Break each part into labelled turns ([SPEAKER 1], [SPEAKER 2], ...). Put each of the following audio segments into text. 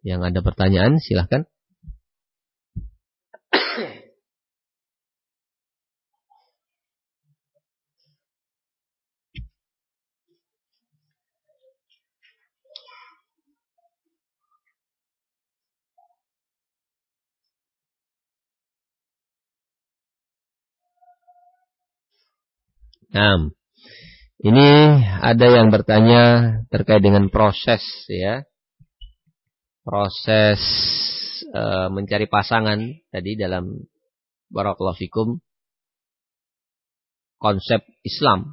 [SPEAKER 1] Yang ada pertanyaan silahkan. Nah, ini ada yang bertanya terkait dengan proses ya. Proses e, mencari pasangan tadi dalam barakallahu konsep Islam.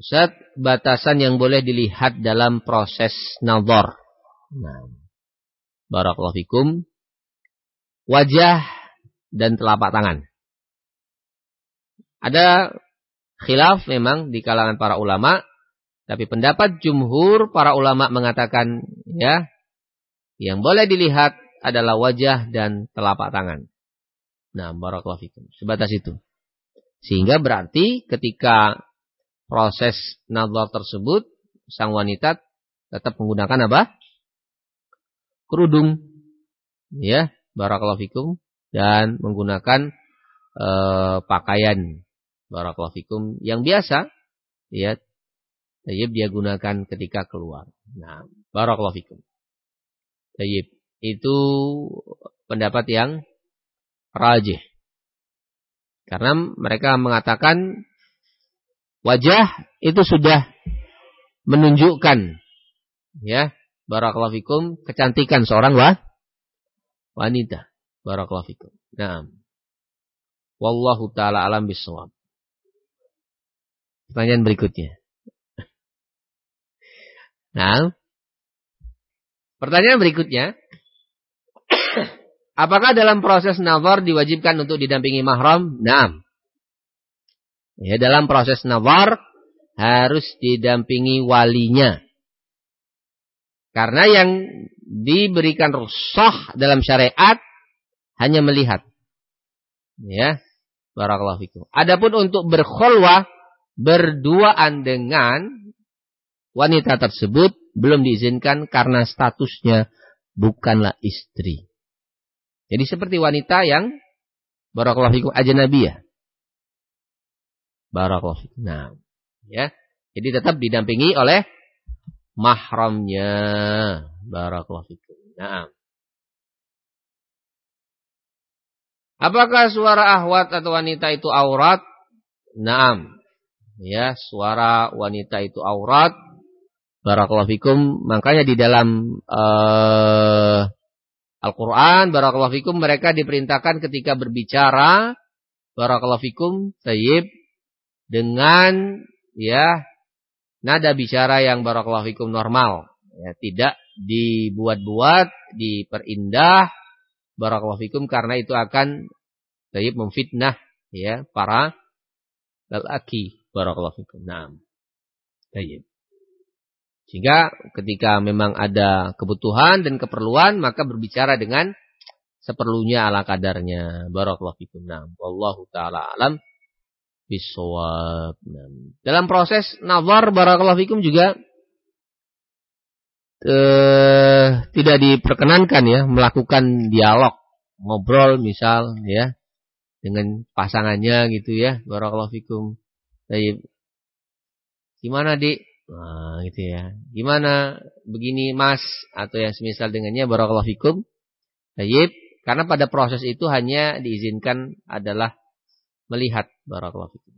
[SPEAKER 1] Ustaz, batasan yang boleh dilihat dalam proses nazar. Nah, wajah dan telapak tangan. Ada khilaf memang di kalangan para ulama, tapi pendapat jumhur para ulama mengatakan ya, yang boleh dilihat adalah wajah dan telapak tangan. Nah, barakallahu fikum. Sebatas itu. Sehingga berarti ketika proses nazar tersebut sang wanita tetap menggunakan apa? kerudung. Ya, barakallahu fikum dan menggunakan uh, pakaian barakallahu fikum yang biasa ya tayyib dia gunakan ketika keluar. Nah, barakallahu fikum. Tayyib itu pendapat yang rajih. Karena mereka mengatakan wajah itu sudah menunjukkan ya barakallahu fikum kecantikan seorang wah, wanita. Barakallahu fikum. Nah, wallahu taala alam bisawab. Pertanyaan berikutnya. Nah, pertanyaan berikutnya. Apakah dalam proses nazar diwajibkan untuk didampingi mahram? Nah. Ya, dalam proses nazar harus didampingi walinya. Karena yang diberikan rusak dalam syariat hanya melihat. Ya. Barakallahu fikum. Adapun untuk berkhulwah berduaan dengan wanita tersebut belum diizinkan karena statusnya bukanlah istri. Jadi seperti wanita yang barakallahu fikum ajnabiyah. Barakallahu fikum. Nah, ya. Jadi tetap didampingi oleh mahramnya. Barakallahu fikum. Nah. Apakah suara ahwat atau wanita itu aurat? Naam ya suara wanita itu aurat barakallahu fikum makanya di dalam uh, Al-Qur'an barakallahu fikum mereka diperintahkan ketika berbicara barakallahu fikum tayyib dengan ya nada bicara yang barakallahu fikum normal ya tidak dibuat-buat diperindah barakallahu fikum karena itu akan tayyib memfitnah ya para lelaki Barakallahu fikum. Naam. Baik. Sehingga ketika memang ada kebutuhan dan keperluan maka berbicara dengan seperlunya ala kadarnya. Barakallahu fikum. Naam. Wallahu taala alam bisawab. Dalam proses nazar barakallahu fikum juga eh, tidak diperkenankan ya melakukan dialog, ngobrol misal ya dengan pasangannya gitu ya. Barakallahu fikum. Baik. Gimana, Dik? Nah, gitu ya. Gimana begini, Mas? Atau yang semisal dengannya barakallahu fikum. Baik. Karena pada proses itu hanya diizinkan adalah melihat barakallahu fikum.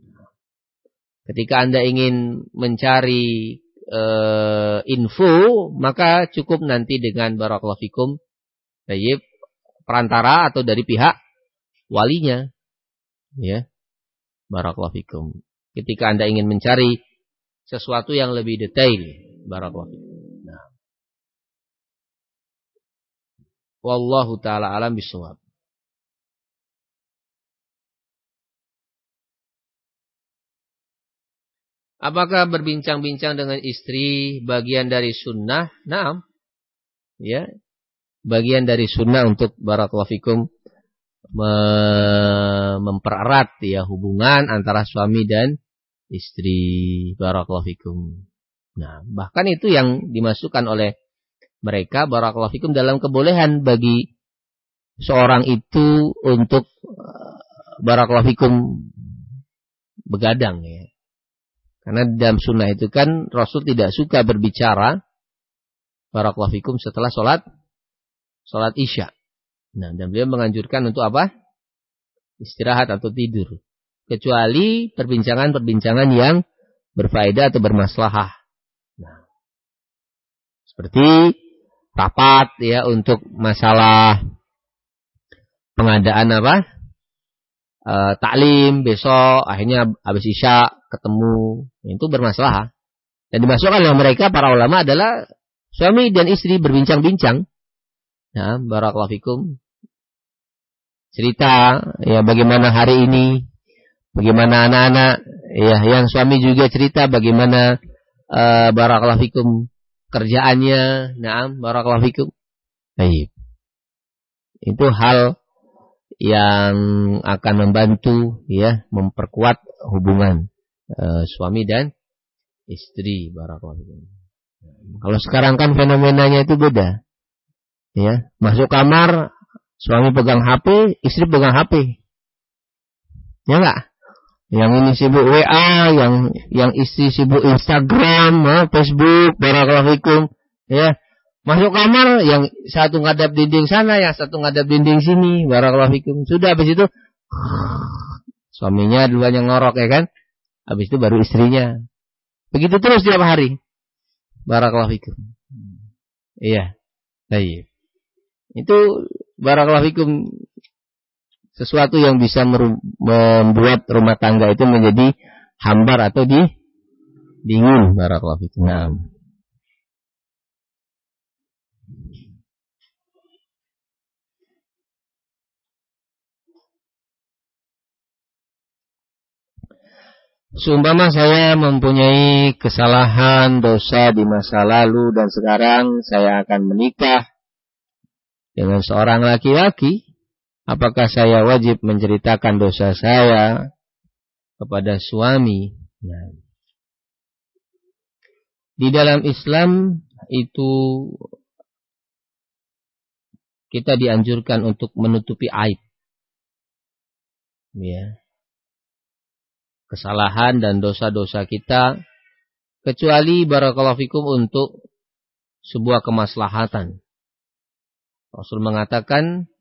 [SPEAKER 1] Ketika Anda ingin mencari uh, info, maka cukup nanti dengan barakallahu fikum. Baik. Perantara atau dari pihak walinya. Ya. Barakallahu fikum ketika Anda ingin mencari sesuatu yang lebih detail. Barakallahu Nah. Wallahu taala alam bisawab. Apakah berbincang-bincang dengan istri bagian dari sunnah? Nah, ya, bagian dari sunnah untuk barakallahu fikum mempererat ya hubungan antara suami dan istri barakallahu fikum. Nah, bahkan itu yang dimasukkan oleh mereka barakallahu fikum dalam kebolehan bagi seorang itu untuk eh, barakallahu fikum begadang ya. Karena dalam sunnah itu kan Rasul tidak suka berbicara barakallahu fikum setelah sholat sholat isya. Nah, dan beliau menganjurkan untuk apa? Istirahat atau tidur. Kecuali perbincangan-perbincangan yang berfaedah atau bermaslahah. Nah, seperti rapat ya untuk masalah pengadaan apa? E, taklim besok akhirnya habis isya ketemu itu bermasalah. Dan dimasukkan oleh mereka para ulama adalah suami dan istri berbincang-bincang. Nah, barakallahu fikum. Cerita ya bagaimana hari ini, bagaimana anak-anak, ya yang suami juga cerita bagaimana uh, barakallahu fikum kerjaannya. Nah, barakallahu fikum. Baik. Itu hal yang akan membantu ya memperkuat hubungan uh, suami dan istri barakallahu Kalau sekarang kan fenomenanya itu beda. Ya, masuk kamar suami pegang HP, istri pegang HP. Ya enggak? Yang ini sibuk WA, yang yang istri sibuk Instagram, ya, Facebook, barakallahu. Ya, Masuk kamar, yang satu ngadap dinding sana, yang satu ngadap dinding sini. Barakallahu. Sudah habis itu suaminya duluan yang ngorok ya kan? Habis itu baru istrinya. Begitu terus tiap hari. Barakallahu fikum. Iya. Baik. Itu barakallahu fikum sesuatu yang bisa membuat rumah tangga itu menjadi hambar atau di dingin barakallahu fikum. Nah. Seumpama saya mempunyai kesalahan, dosa di masa lalu dan sekarang saya akan menikah dengan seorang laki-laki, apakah saya wajib menceritakan dosa saya kepada suami? Nah, di dalam Islam itu kita dianjurkan untuk menutupi aib. Ya kesalahan dan dosa-dosa kita kecuali barakallahu fikum untuk sebuah kemaslahatan. Rasul mengatakan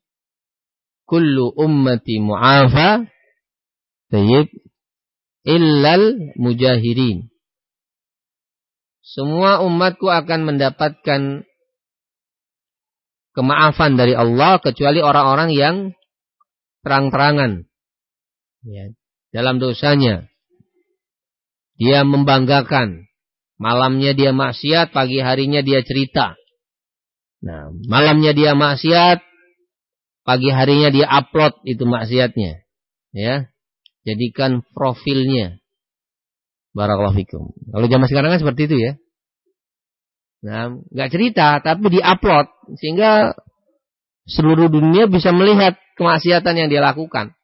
[SPEAKER 1] kullu ummati mu'afa tayyib illal mujahirin. Semua umatku akan mendapatkan kemaafan dari Allah kecuali orang-orang yang terang-terangan. Ya, dalam dosanya. Dia membanggakan. Malamnya dia maksiat, pagi harinya dia cerita. Nah, malamnya dia maksiat, pagi harinya dia upload itu maksiatnya. Ya. Jadikan profilnya. Barakallahu fikum. Kalau zaman sekarang kan seperti itu ya. Nah, nggak cerita tapi diupload sehingga seluruh dunia bisa melihat kemaksiatan yang dia lakukan.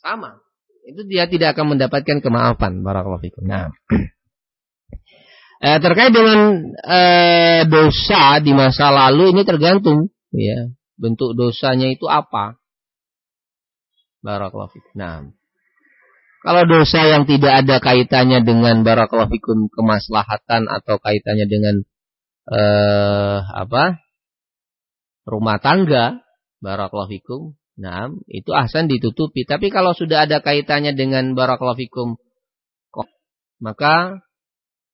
[SPEAKER 1] Sama itu dia tidak akan mendapatkan kemaafan barakallahu fikum. Nah, eh, terkait dengan eh, dosa di masa lalu ini tergantung ya bentuk dosanya itu apa barakallahu fikum. Nah, kalau dosa yang tidak ada kaitannya dengan barakallahu fikum kemaslahatan atau kaitannya dengan eh, apa rumah tangga barakallahu fikum Nah, itu ahsan ditutupi. Tapi kalau sudah ada kaitannya dengan barakallahu fikum, maka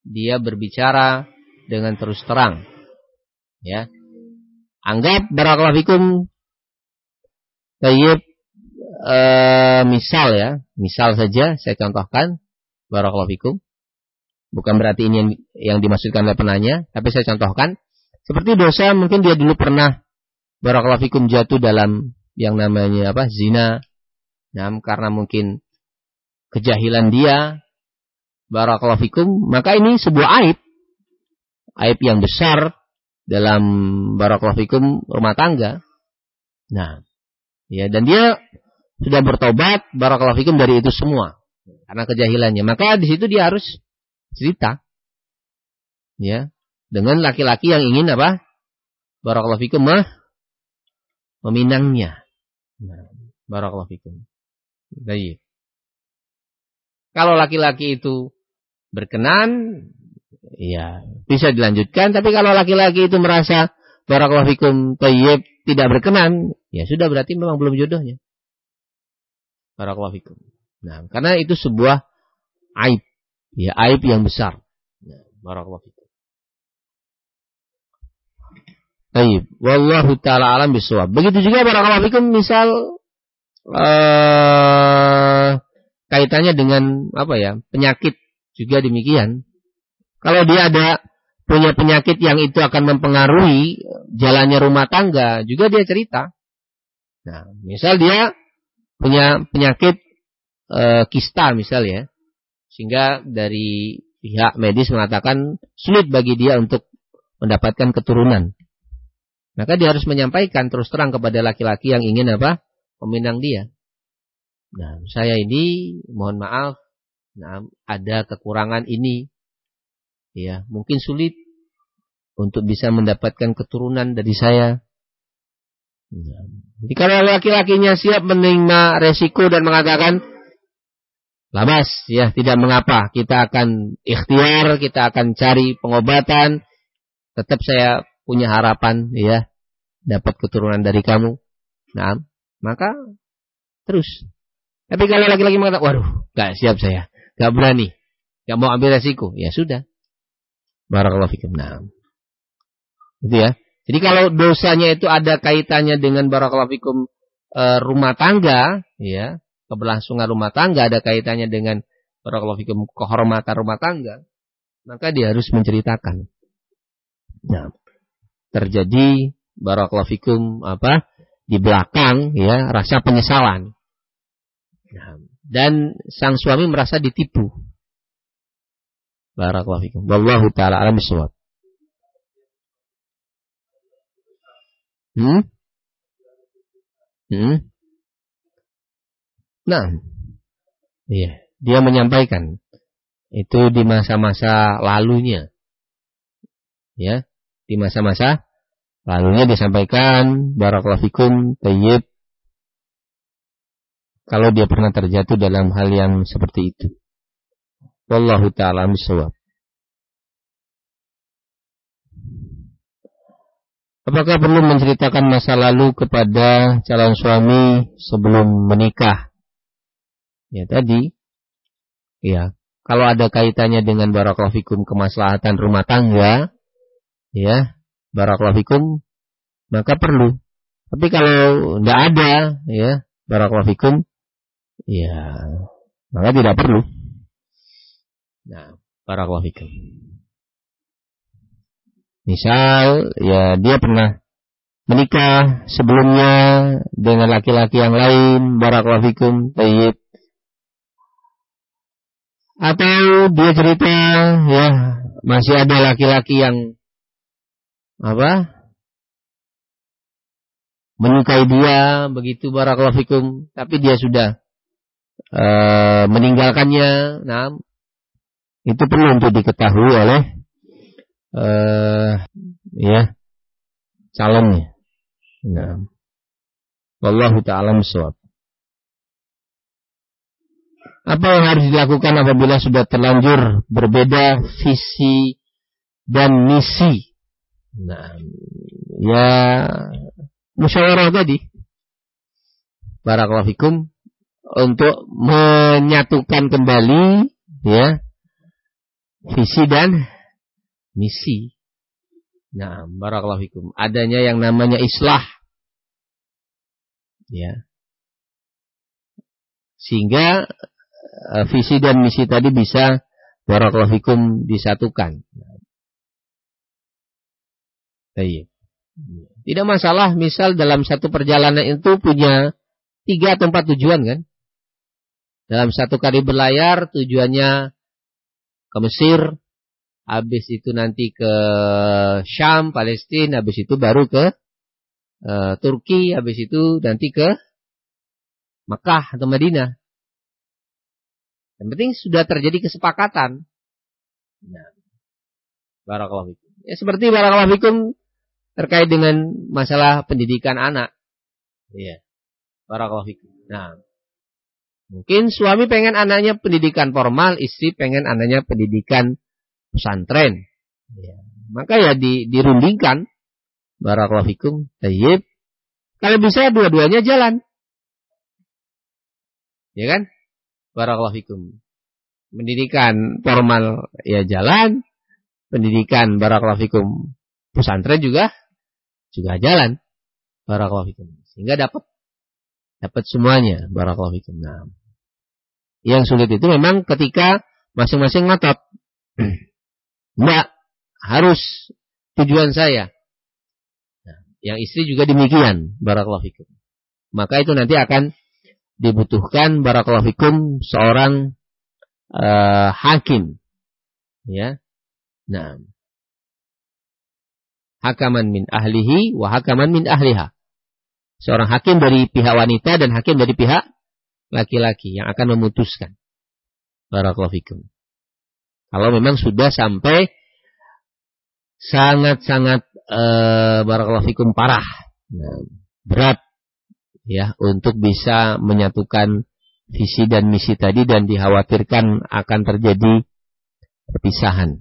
[SPEAKER 1] dia berbicara dengan terus terang. Ya. Anggap barakallahu fikum. Tayyib e, misal ya, misal saja saya contohkan. Barakallahu fikum. Bukan berarti ini yang, yang dimaksudkan oleh penanya, tapi saya contohkan. Seperti dosa mungkin dia dulu pernah barakallahu fikum jatuh dalam yang namanya apa? Zina. Nah, karena mungkin kejahilan dia barakallahu fikum. Maka ini sebuah aib. Aib yang besar dalam barakallahu fikum rumah tangga nah ya dan dia sudah bertobat barakallahu fikum dari itu semua karena kejahilannya maka di situ dia harus cerita ya dengan laki-laki yang ingin apa barakallahu fikum mah meminangnya. Nah, barakallahu fikum. Baik. Kalau laki-laki itu berkenan, ya bisa dilanjutkan. Tapi kalau laki-laki itu merasa barakallahu fikum tayyib tidak berkenan, ya sudah berarti memang belum jodohnya. Barakallahu fikum. Nah, karena itu sebuah aib. Ya, aib yang besar. Nah, barakallahu fikum. Baik, wallahu taala alam bisawab. Begitu juga barakallahu fikum misal uh, kaitannya dengan apa ya? penyakit juga demikian. Kalau dia ada punya penyakit yang itu akan mempengaruhi jalannya rumah tangga, juga dia cerita. Nah, misal dia punya penyakit uh, kista misal ya. Sehingga dari pihak medis mengatakan sulit bagi dia untuk mendapatkan keturunan. Maka dia harus menyampaikan terus terang kepada laki-laki yang ingin apa? Meminang dia. Nah, saya ini mohon maaf, nah, ada kekurangan ini. Ya, mungkin sulit untuk bisa mendapatkan keturunan dari saya. Jadi kalau laki-lakinya siap menerima resiko dan mengatakan, Lamas, ya tidak mengapa, kita akan ikhtiar, kita akan cari pengobatan, tetap saya punya harapan ya dapat keturunan dari kamu. Nah, maka terus. Tapi kalau laki-laki mengatakan, waduh, gak siap saya, gak berani, gak mau ambil resiko, ya sudah. Barakallahu fikum. Nah, itu ya. Jadi kalau dosanya itu ada kaitannya dengan barakallahu fikum e, rumah tangga, ya, keberlangsungan rumah tangga ada kaitannya dengan barakallahu fikum kehormatan rumah tangga, maka dia harus menceritakan. Nah, terjadi barakallahu fikum apa di belakang ya rasa penyesalan. Nah, dan sang suami merasa ditipu. Barakallahu fikum. Wallahu taala alam bisawab. Hmm? Hmm? Nah, iya, dia menyampaikan itu di masa-masa lalunya. Ya, di masa-masa lalunya disampaikan barakallahu fikum tayyib kalau dia pernah terjatuh dalam hal yang seperti itu. Wallahu taala misawab. Apakah perlu menceritakan masa lalu kepada calon suami sebelum menikah? Ya tadi, ya kalau ada kaitannya dengan barakallahu fikum kemaslahatan rumah tangga, ya barakallahu fikum maka perlu. Tapi kalau tidak ada, ya barakallahu fikum, ya maka tidak perlu. Nah, barakallahu fikum. Misal, ya dia pernah menikah sebelumnya dengan laki-laki yang lain, barakallahu fikum, tayyib. Atau dia cerita, ya masih ada laki-laki yang apa? Menyukai dia begitu barakallahu fikum, tapi dia sudah e, meninggalkannya. Nah, itu perlu untuk diketahui oleh e, ya calonnya. Nah, wallahu taala miswab. Apa yang harus dilakukan apabila sudah terlanjur berbeda visi dan misi Nah, ya musyawarah tadi. Barakallahu fikum untuk menyatukan kembali ya visi dan misi. Nah, barakallahu fikum. Adanya yang namanya islah. Ya. Sehingga uh, visi dan misi tadi bisa barakallahu fikum disatukan. Iya. Tidak masalah misal dalam satu perjalanan itu punya tiga atau empat tujuan kan. Dalam satu kali berlayar tujuannya ke Mesir, habis itu nanti ke Syam, Palestina, habis itu baru ke uh, Turki, habis itu nanti ke Mekah atau Madinah. Yang penting sudah terjadi kesepakatan. Nah, barakallahu fikum. Ya seperti barakallahu fikum terkait dengan masalah pendidikan anak. Iya. Barakallahu fikum. Nah, mungkin suami pengen anaknya pendidikan formal, istri pengen anaknya pendidikan pesantren. Ya. Maka ya di, dirundingkan. Barakallahu fikum. Tayyib. Kalau bisa dua-duanya jalan. Ya kan? Barakallahu fikum. Pendidikan formal ya jalan. Pendidikan barakallahu fikum pesantren juga juga jalan. Barakallahu fikum. Sehingga dapat dapat semuanya. Barakallahu fikum. Nah. Yang sulit itu memang ketika masing-masing ngotot. Enggak, harus tujuan saya. Nah, yang istri juga demikian. Barakallahu fikum. Maka itu nanti akan dibutuhkan barakallahu fikum seorang uh, hakim. Ya. Nah. Hakaman min ahlihi wa hakaman min ahliha seorang hakim dari pihak wanita dan hakim dari pihak laki-laki yang akan memutuskan. Barakallahu fikum. Kalau memang sudah sampai sangat-sangat e, barakallahu fikum parah, nah, berat ya untuk bisa menyatukan visi dan misi tadi dan dikhawatirkan akan terjadi perpisahan.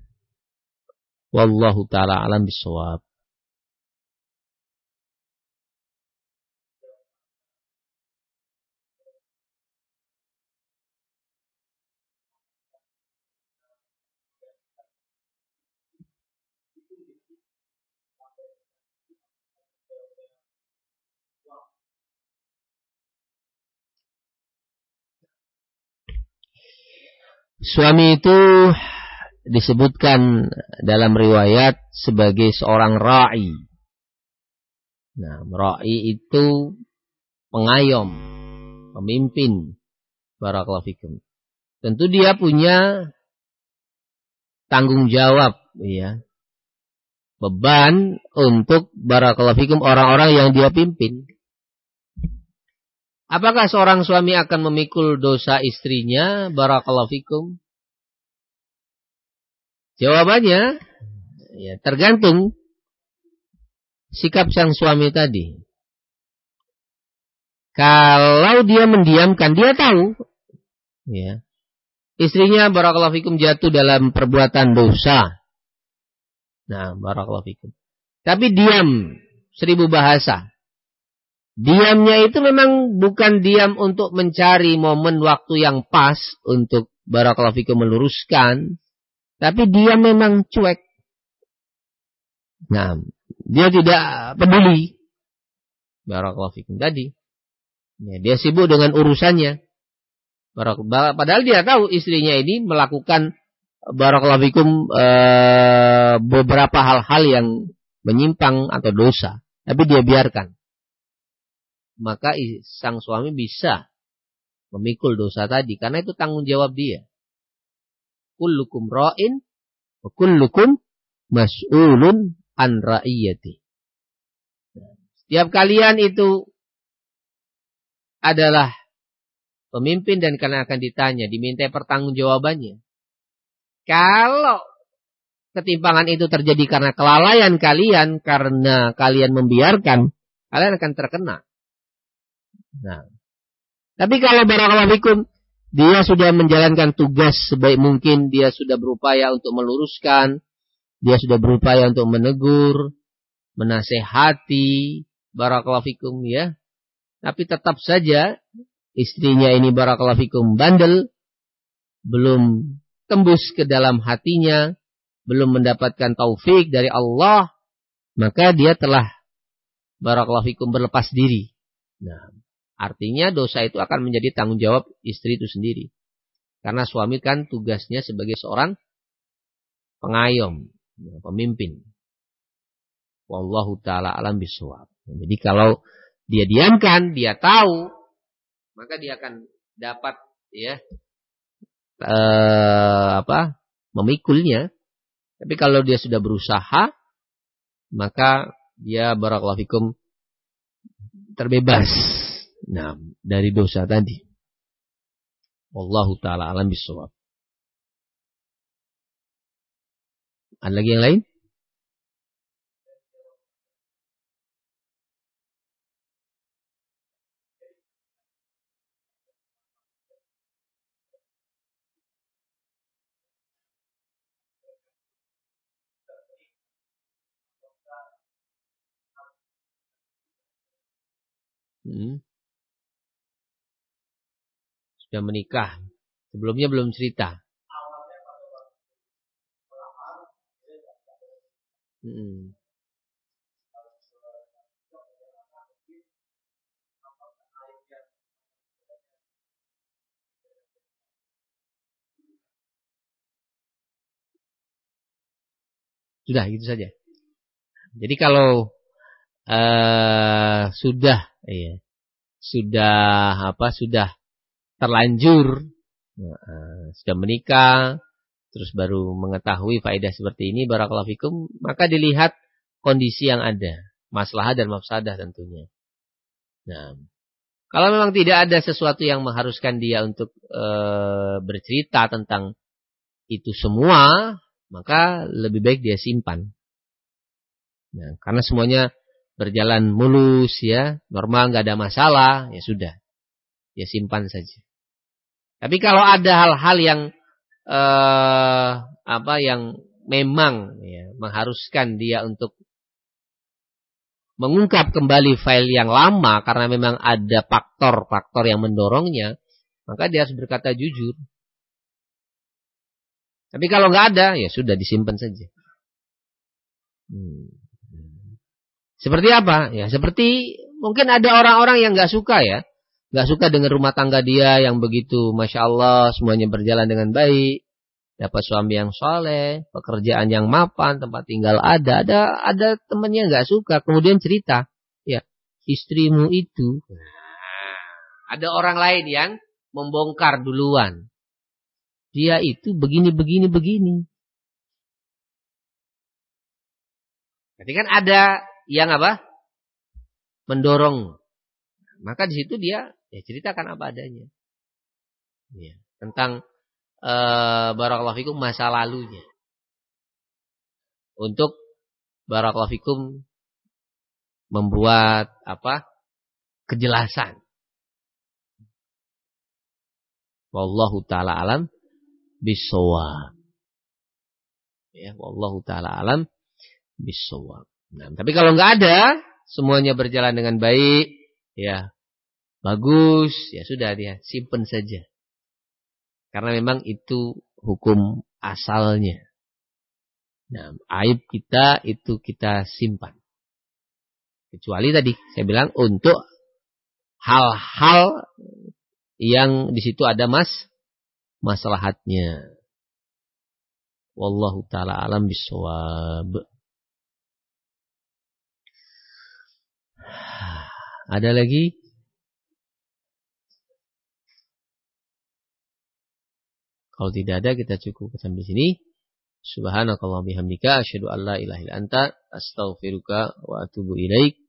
[SPEAKER 1] Wallahu taala alam bisawab. Suami itu disebutkan dalam riwayat sebagai seorang ra'i. Nah, ra'i itu pengayom, pemimpin. Barakallahu fikum. Tentu dia punya tanggung jawab, ya. Beban untuk barakallahu fikum orang-orang yang dia pimpin. Apakah seorang suami akan memikul dosa istrinya? Barakallahu fikum. Jawabannya ya tergantung sikap sang suami tadi. Kalau dia mendiamkan, dia tahu ya. Istrinya barakallahu fikum jatuh dalam perbuatan dosa. Nah, barakallahu fikum. Tapi diam seribu bahasa. Diamnya itu memang bukan diam untuk mencari momen waktu yang pas untuk barakallahu meluruskan. Tapi dia memang cuek. Nah, dia tidak peduli. Barakallahu tadi. Ya, dia sibuk dengan urusannya. Padahal dia tahu istrinya ini melakukan barakallahu fikum e, beberapa hal-hal yang menyimpang atau dosa. Tapi dia biarkan maka sang suami bisa memikul dosa tadi karena itu tanggung jawab dia. Kullukum ra'in wa kullukum mas'ulun an ra'iyati. Setiap kalian itu adalah pemimpin dan kalian akan ditanya, diminta pertanggungjawabannya. Kalau ketimpangan itu terjadi karena kelalaian kalian, karena kalian membiarkan, kalian akan terkena. Nah, tapi kalau barakallahu fikum dia sudah menjalankan tugas sebaik mungkin, dia sudah berupaya untuk meluruskan, dia sudah berupaya untuk menegur, menasehati, barakallahu fikum ya. Tapi tetap saja istrinya ini barakallahu fikum bandel, belum tembus ke dalam hatinya, belum mendapatkan taufik dari Allah, maka dia telah barakallahu fikum berlepas diri. Nah, Artinya dosa itu akan menjadi tanggung jawab istri itu sendiri. Karena suami kan tugasnya sebagai seorang pengayom, ya, pemimpin. Wallahu taala alam bisawab. Jadi kalau dia diamkan, dia tahu, maka dia akan dapat ya eh, apa? memikulnya. Tapi kalau dia sudah berusaha, maka dia barakallahu terbebas Nah, dari dosa tadi. Wallahu taala alam bisawab. Ada lagi yang lain? Hmm. Sudah menikah. Sebelumnya belum cerita. Hmm. Sudah gitu saja. Jadi kalau uh, sudah iya, sudah apa sudah terlanjur sudah menikah terus baru mengetahui faedah seperti ini barakallahu fikum maka dilihat kondisi yang ada masalah dan mafsadah tentunya. Nah, kalau memang tidak ada sesuatu yang mengharuskan dia untuk e, bercerita tentang itu semua, maka lebih baik dia simpan. Nah, karena semuanya berjalan mulus ya, normal nggak ada masalah, ya sudah. Ya simpan saja. Tapi kalau ada hal-hal yang eh, apa yang memang ya, mengharuskan dia untuk mengungkap kembali file yang lama karena memang ada faktor-faktor yang mendorongnya, maka dia harus berkata jujur. Tapi kalau nggak ada, ya sudah disimpan saja. Hmm. Seperti apa? Ya seperti mungkin ada orang-orang yang nggak suka ya, nggak suka dengan rumah tangga dia yang begitu, masya Allah semuanya berjalan dengan baik, dapat suami yang soleh, pekerjaan yang mapan, tempat tinggal ada, ada ada temannya nggak suka, kemudian cerita, ya istrimu itu, ada orang lain yang membongkar duluan, dia itu begini, begini, begini. Berarti kan ada yang apa? Mendorong. Maka di situ dia ya ceritakan apa adanya. Ya, tentang uh, barakallahu fikum masa lalunya. Untuk barakallahu fikum membuat apa? kejelasan. Wallahu taala alam bisawab. Ya, wallahu taala alam bisawab. Nah, tapi kalau nggak ada, semuanya berjalan dengan baik, ya bagus, ya sudah dia simpen saja. Karena memang itu hukum asalnya. Nah, aib kita itu kita simpan. Kecuali tadi saya bilang untuk hal-hal yang di situ ada mas maslahatnya. Wallahu taala alam bisawab. Ada lagi? Kalau tidak ada kita cukup sampai sini. Subhanakallah bihamdika asyhadu an la ilaha illa anta astaghfiruka wa atubu ilaik.